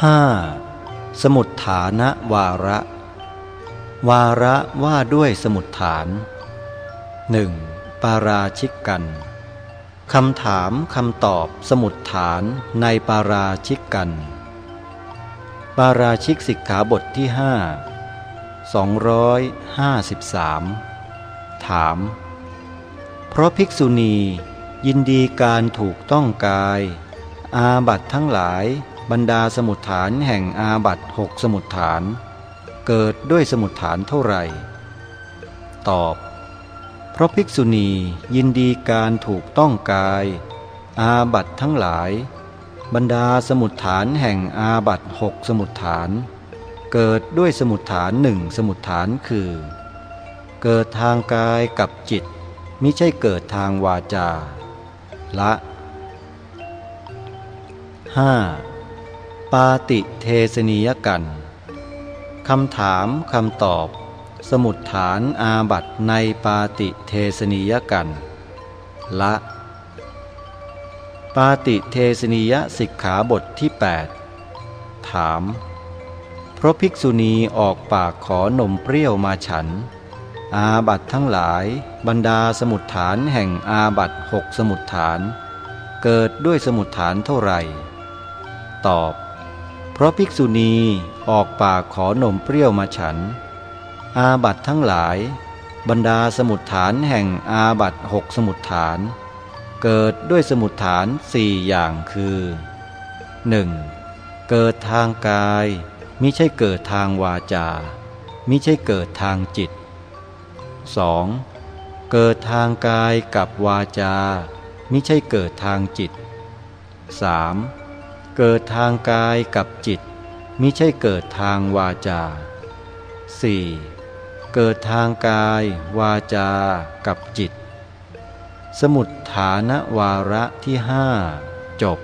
5. สมุดฐานะวาระ วาระว่าด้วยสมุดฐาน 1. ปาราชิกกันคำถามคำตอบสมุดฐานในปาราชิกกัน ปาราชิกสิกขาบทที่ห้า253 ถาม เพราะภิกษุณียินดีการถูกต้องกาย อาบัตทั้งหลาย บรรดาสมุดฐานแห่งอาบัตหกสมุดฐาน เกิดด้วยสมุดฐานเท่าไหร่ ตอบ เพราะภิกษุณียินดีการถูกต้องกาย อาบัตทั้งหลาย บรรดาสมุดฐานแห่งอาบัตหกสมุดฐาน เกิดด้วยสมุดฐานหนึ่งสมุดฐานคือ เกิดทางกายกับจิตมิใช่เกิดทางวาจา ละ 5. ปาติเทสนิยกันคำถามคำตอบ สมุดฐานอาบัตในปาติเทสนิยกัน ละ ปาติเทสนิยสิกขาบทที่ 8 ถาม เพราะภิกษุณีออกปากขอนมเปรี้ยวมาฉัน อาบัตทั้งหลายบรรดาสมุดฐานแห่งอาบัตหกสมุดฐาน เกิดด้วยสมุดฐานเท่าไหร่ ตอบ ราะภิกษุณีออกปากขอนมเปรี้ยวมาฉัน อาบัตทั้งหลาย บรรดาสมุดฐานแห่งอาบัตหกสมุดฐาน เกิดด้วยสมุดฐานสี่อย่างคือ 1. เกิดทางกายมิใช่เกิดทางวาจามิใช่เกิดทางจิต 2. เกิดทางกายกับวาจามิใช่เกิดทางจิต 3. เกิดทางกายกับจิต มิใช่เกิดทางวาจา 4. เกิดทางกาย วาจา กับจิต สมุดฐานวาระที่ห้าจบ